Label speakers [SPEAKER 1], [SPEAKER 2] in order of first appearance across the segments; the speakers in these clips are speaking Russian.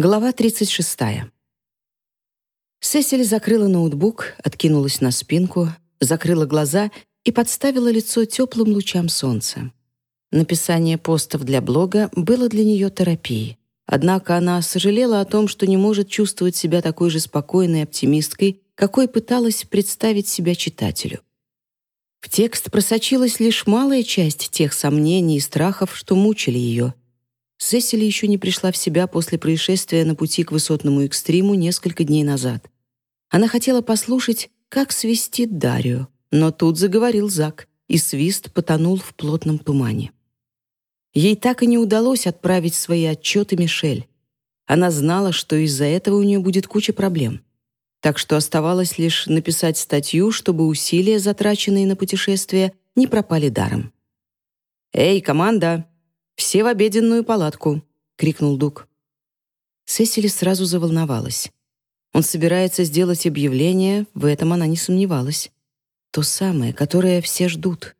[SPEAKER 1] Глава 36. Сесили закрыла ноутбук, откинулась на спинку, закрыла глаза и подставила лицо теплым лучам солнца. Написание постов для блога было для нее терапией. Однако она сожалела о том, что не может чувствовать себя такой же спокойной оптимисткой, какой пыталась представить себя читателю. В текст просочилась лишь малая часть тех сомнений и страхов, что мучили ее — Сесили еще не пришла в себя после происшествия на пути к высотному экстриму несколько дней назад. Она хотела послушать, как свистит Дарио, но тут заговорил Зак, и свист потонул в плотном тумане. Ей так и не удалось отправить свои отчеты Мишель. Она знала, что из-за этого у нее будет куча проблем. Так что оставалось лишь написать статью, чтобы усилия, затраченные на путешествие, не пропали даром. «Эй, команда!» «Все в обеденную палатку!» — крикнул Дук. Сесили сразу заволновалась. Он собирается сделать объявление, в этом она не сомневалась. То самое, которое все ждут.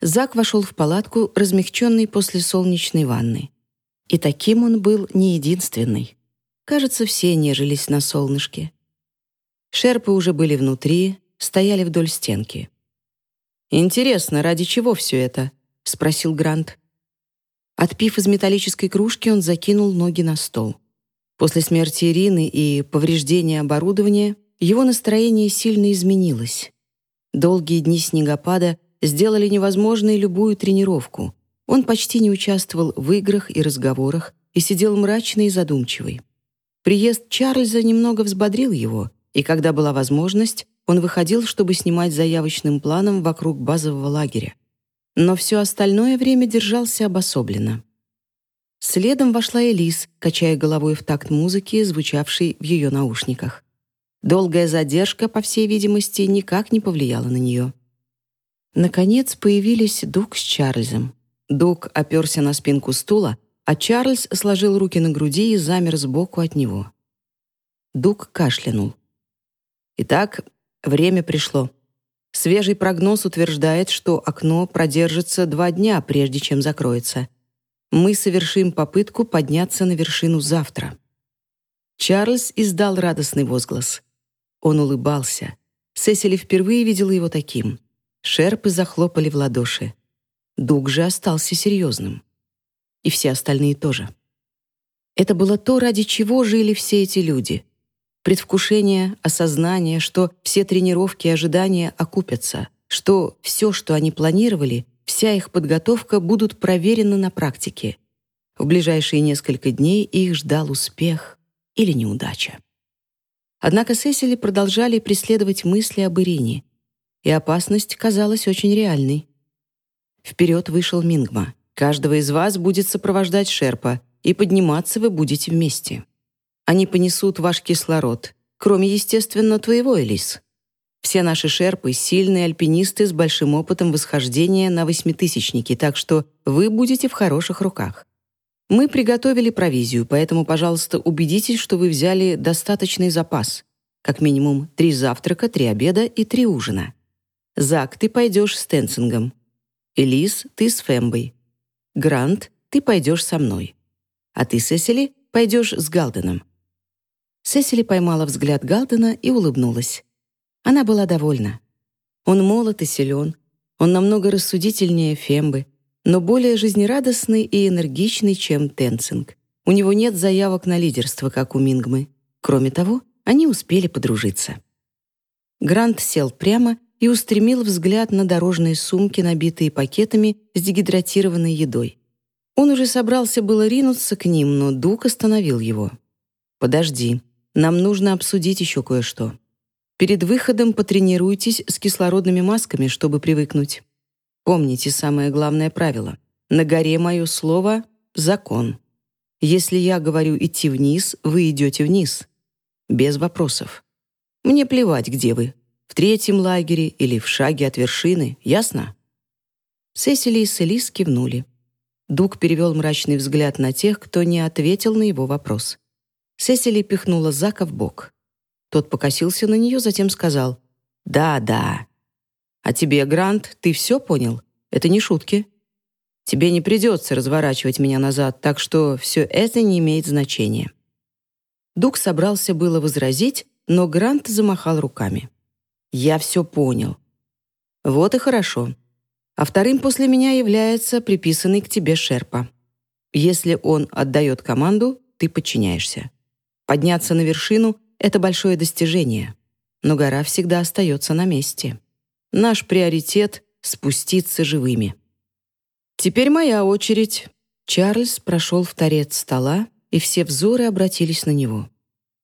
[SPEAKER 1] Зак вошел в палатку, размягченный после солнечной ванны. И таким он был не единственный. Кажется, все нежились на солнышке. Шерпы уже были внутри, стояли вдоль стенки. «Интересно, ради чего все это?» — спросил Грант. Отпив из металлической кружки, он закинул ноги на стол. После смерти Ирины и повреждения оборудования его настроение сильно изменилось. Долгие дни снегопада сделали невозможной любую тренировку. Он почти не участвовал в играх и разговорах и сидел мрачный и задумчивый. Приезд Чарльза немного взбодрил его, и когда была возможность, он выходил, чтобы снимать заявочным планом вокруг базового лагеря но все остальное время держался обособленно. Следом вошла Элис, качая головой в такт музыки, звучавшей в ее наушниках. Долгая задержка, по всей видимости, никак не повлияла на нее. Наконец появились Дук с Чарльзом. Дук оперся на спинку стула, а Чарльз сложил руки на груди и замер сбоку от него. Дук кашлянул. «Итак, время пришло», Свежий прогноз утверждает, что окно продержится два дня, прежде чем закроется. Мы совершим попытку подняться на вершину завтра. Чарльз издал радостный возглас. Он улыбался. Сесили впервые видела его таким. Шерпы захлопали в ладоши. Дуг же остался серьезным. И все остальные тоже. Это было то, ради чего жили все эти люди — предвкушение, осознание, что все тренировки и ожидания окупятся, что все, что они планировали, вся их подготовка будут проверены на практике. В ближайшие несколько дней их ждал успех или неудача. Однако Сесили продолжали преследовать мысли об Ирине, и опасность казалась очень реальной. Вперед вышел Мингма. «Каждого из вас будет сопровождать Шерпа, и подниматься вы будете вместе». Они понесут ваш кислород, кроме, естественно, твоего, Элис. Все наши шерпы — сильные альпинисты с большим опытом восхождения на восьмитысячники, так что вы будете в хороших руках. Мы приготовили провизию, поэтому, пожалуйста, убедитесь, что вы взяли достаточный запас. Как минимум три завтрака, три обеда и три ужина. Зак, ты пойдешь с Тенцингом. Элис, ты с Фембой. Грант, ты пойдешь со мной. А ты, Сесили, пойдешь с Галденом. Сесили поймала взгляд Галдена и улыбнулась. Она была довольна. Он молод и силен, он намного рассудительнее Фембы, но более жизнерадостный и энергичный, чем Тенцинг. У него нет заявок на лидерство, как у Мингмы. Кроме того, они успели подружиться. Грант сел прямо и устремил взгляд на дорожные сумки, набитые пакетами с дегидратированной едой. Он уже собрался было ринуться к ним, но Дук остановил его. «Подожди», нам нужно обсудить еще кое-что. Перед выходом потренируйтесь с кислородными масками, чтобы привыкнуть. Помните самое главное правило. На горе мое слово — закон. Если я говорю идти вниз, вы идете вниз. Без вопросов. Мне плевать, где вы. В третьем лагере или в шаге от вершины, ясно? Сесили и Селис кивнули. Дуг перевел мрачный взгляд на тех, кто не ответил на его вопрос. Сесили пихнула Зака в бок. Тот покосился на нее, затем сказал «Да, да». «А тебе, Грант, ты все понял? Это не шутки. Тебе не придется разворачивать меня назад, так что все это не имеет значения. Дуг собрался было возразить, но Грант замахал руками. «Я все понял». «Вот и хорошо. А вторым после меня является приписанный к тебе Шерпа. Если он отдает команду, ты подчиняешься. Подняться на вершину — это большое достижение, но гора всегда остается на месте. Наш приоритет — спуститься живыми». «Теперь моя очередь». Чарльз прошел в торец стола, и все взоры обратились на него.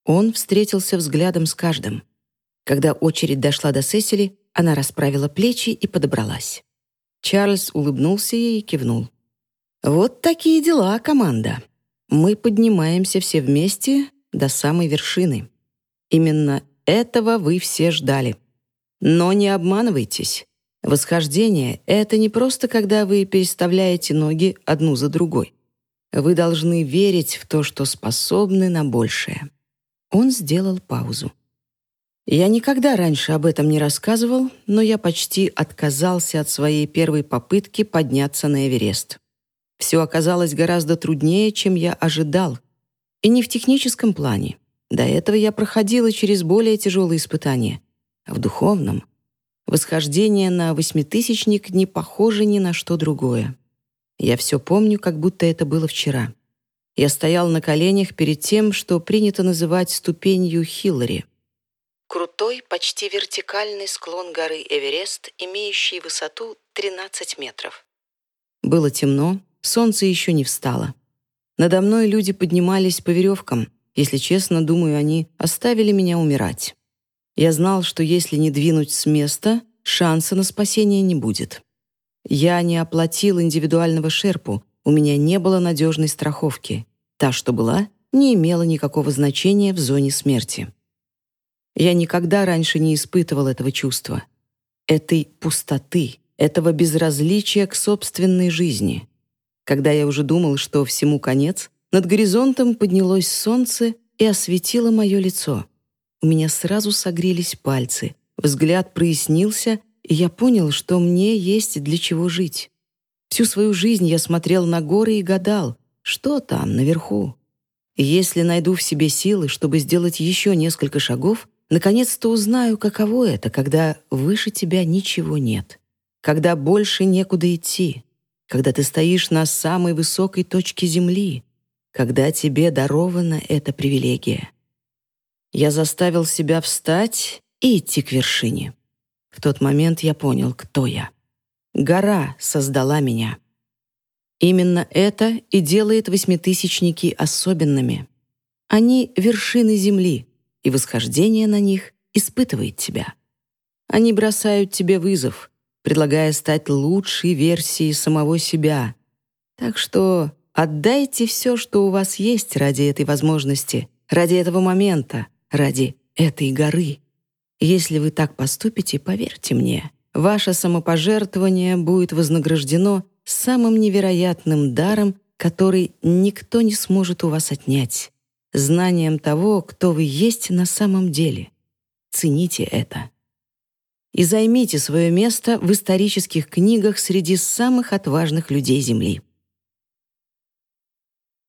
[SPEAKER 1] Он встретился взглядом с каждым. Когда очередь дошла до Сесили, она расправила плечи и подобралась. Чарльз улыбнулся ей и кивнул. «Вот такие дела, команда. Мы поднимаемся все вместе до самой вершины. Именно этого вы все ждали. Но не обманывайтесь. Восхождение — это не просто когда вы переставляете ноги одну за другой. Вы должны верить в то, что способны на большее». Он сделал паузу. Я никогда раньше об этом не рассказывал, но я почти отказался от своей первой попытки подняться на Эверест. Все оказалось гораздо труднее, чем я ожидал. И не в техническом плане. До этого я проходила через более тяжелые испытания. А в духовном восхождение на восьмитысячник не похоже ни на что другое. Я все помню, как будто это было вчера. Я стоял на коленях перед тем, что принято называть ступенью Хиллари. Крутой, почти вертикальный склон горы Эверест, имеющий высоту 13 метров. Было темно, солнце еще не встало. Надо мной люди поднимались по веревкам. Если честно, думаю, они оставили меня умирать. Я знал, что если не двинуть с места, шанса на спасение не будет. Я не оплатил индивидуального шерпу, у меня не было надежной страховки. Та, что была, не имела никакого значения в зоне смерти. Я никогда раньше не испытывал этого чувства. Этой пустоты, этого безразличия к собственной жизни. Когда я уже думал, что всему конец, над горизонтом поднялось солнце и осветило мое лицо. У меня сразу согрелись пальцы, взгляд прояснился, и я понял, что мне есть для чего жить. Всю свою жизнь я смотрел на горы и гадал, что там, наверху. Если найду в себе силы, чтобы сделать еще несколько шагов, наконец-то узнаю, каково это, когда выше тебя ничего нет, когда больше некуда идти, когда ты стоишь на самой высокой точке земли, когда тебе дарована эта привилегия. Я заставил себя встать и идти к вершине. В тот момент я понял, кто я. Гора создала меня. Именно это и делает восьмитысячники особенными. Они — вершины Земли, и восхождение на них испытывает тебя. Они бросают тебе вызов, предлагая стать лучшей версией самого себя. Так что отдайте все, что у вас есть ради этой возможности, ради этого момента, ради этой горы. Если вы так поступите, поверьте мне, ваше самопожертвование будет вознаграждено самым невероятным даром, который никто не сможет у вас отнять, знанием того, кто вы есть на самом деле. Цените это. И займите свое место в исторических книгах среди самых отважных людей Земли.